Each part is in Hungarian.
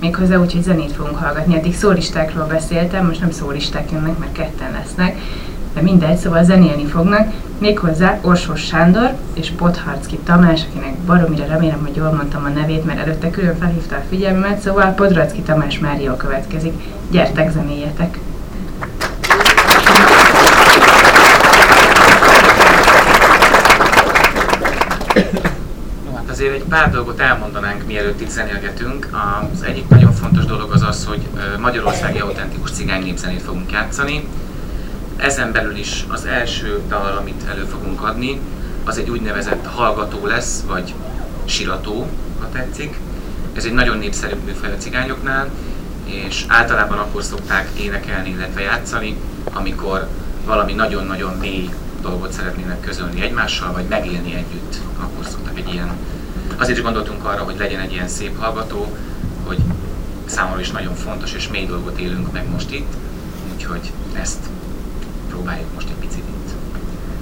méghozzá úgy, hogy zenét fogunk hallgatni. Eddig szólistákról beszéltem, most nem szólisták jönnek, mert ketten lesznek, de mindegy, szóval zenélni fognak, méghozzá Orsós Sándor és Podharcki Tamás, akinek baromira remélem, hogy jól mondtam a nevét, mert előtte külön felhívta a figyelmemet, szóval Podracki Tamás már jól következik. Gyertek, zenéljetek! Hát azért egy pár dolgot elmondanánk, mielőtt itt zenélgetünk. Az egyik nagyon fontos dolog az az, hogy magyarországi autentikus cigány népzenét fogunk játszani. Ezen belül is az első dal, amit elő fogunk adni, az egy úgynevezett hallgató lesz, vagy sirató, ha tetszik. Ez egy nagyon népszerű műfaj a cigányoknál, és általában akkor szokták énekelni, illetve játszani, amikor valami nagyon-nagyon mély dolgot szeretnének közölni egymással, vagy megélni együtt, akkor szoktak egy ilyen... Azért is gondoltunk arra, hogy legyen egy ilyen szép hallgató, hogy számomra is nagyon fontos és mély dolgot élünk meg most itt, úgyhogy ezt próbáljuk most egy picit itt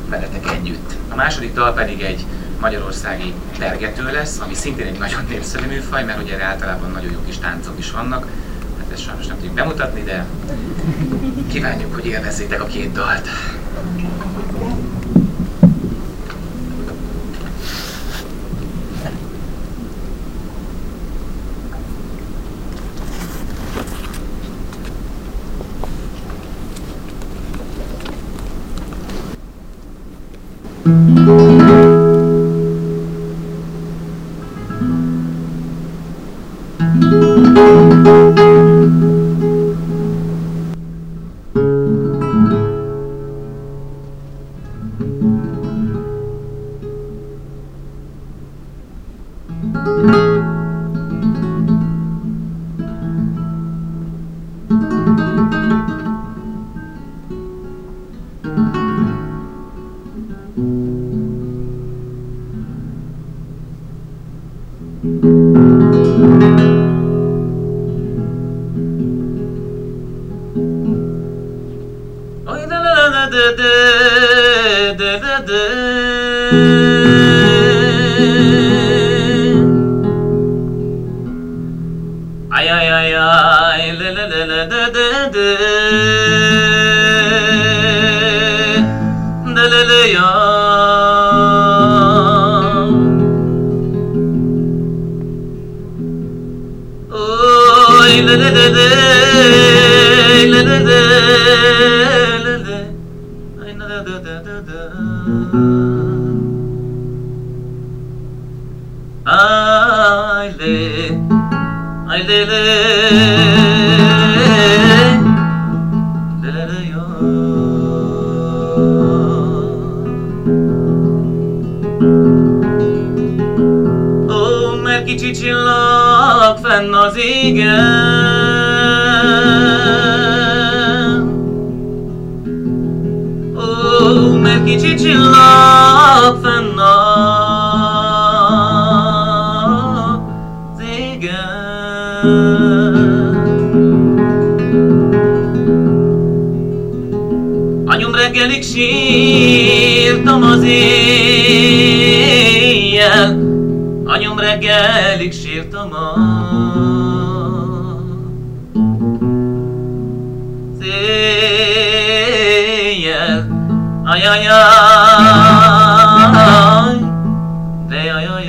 veletek együtt. A második dal pedig egy magyarországi tergető lesz, ami szintén egy nagyon népszerű műfaj, mert ugye általában nagyon jó kis táncok is vannak, hát ezt sajnos nem tudjuk bemutatni, de kívánjuk, hogy élvezzétek a két dalt. thank mm -hmm. you Ay lele Lele yo Ó, az égen Ó, mert kicsi csillag reggelig sírtam az éjjel, anyom reggelig sírtam az éjjel. Ajajaj, de ajajaj.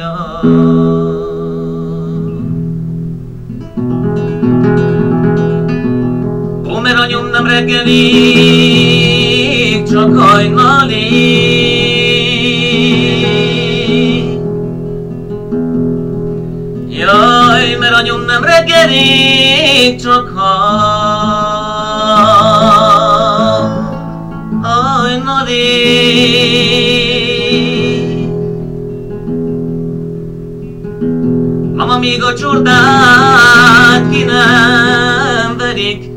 reggeli csak hajnali. Jaj, mert anyum nem reggeli, csak hajnali. Mama még a csordát ki nem verik,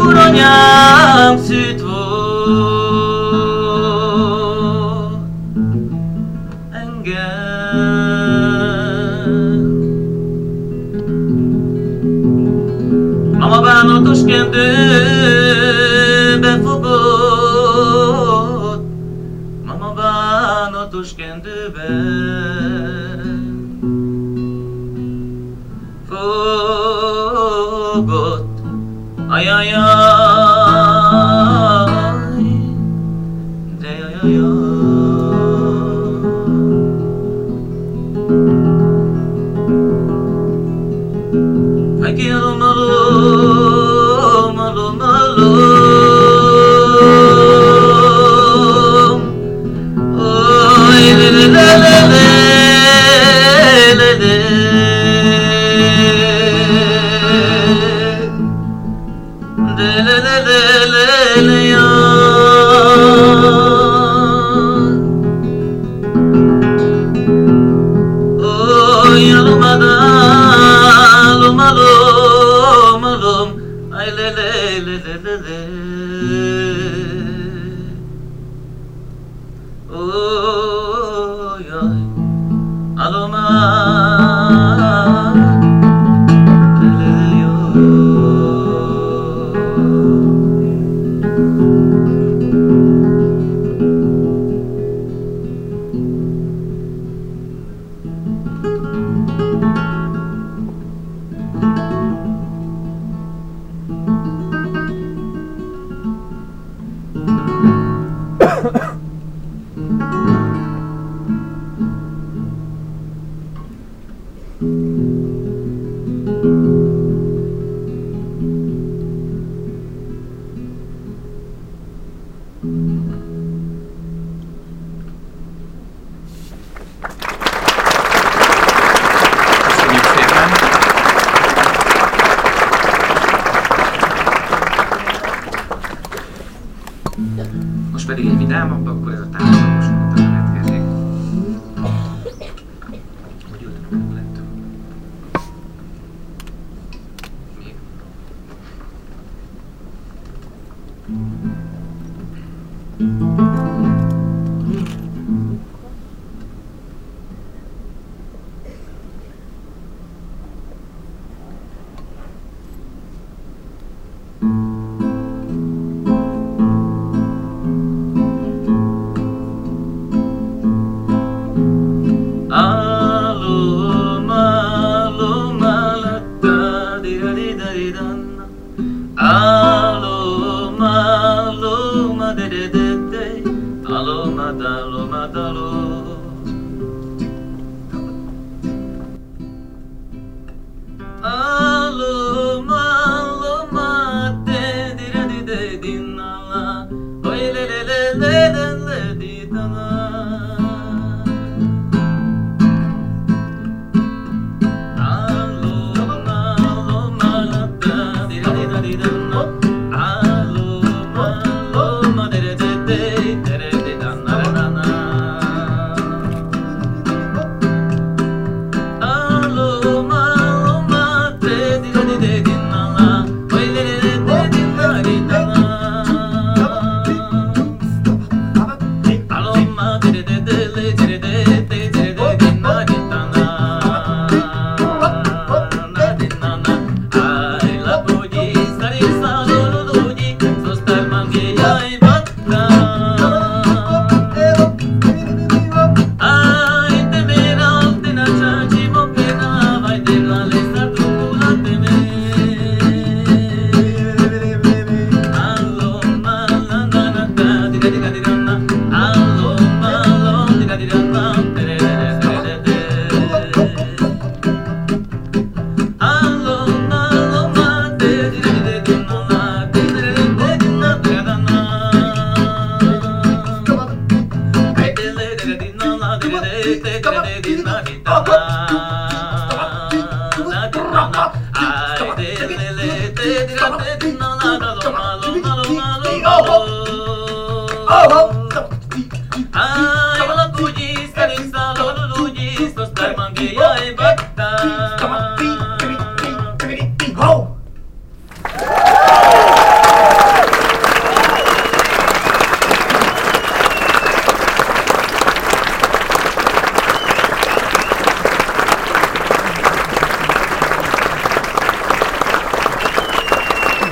guronyám szűt volt engem. Mama bánatos kendőbe fogott, mama bánatos kendőbe. fogott. Ay ay Salomon. Mm-hmm. la くまくまくまくまくま。